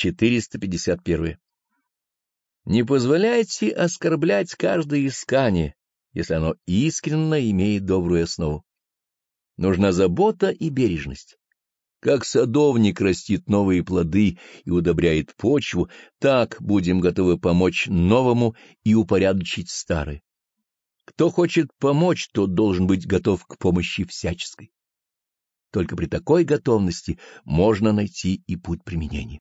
451. Не позволяйте оскорблять каждое искание, если оно искренно имеет добрую основу. Нужна забота и бережность. Как садовник растит новые плоды и удобряет почву, так будем готовы помочь новому и упорядочить старое. Кто хочет помочь, тот должен быть готов к помощи всяческой. Только при такой готовности можно найти и путь применения.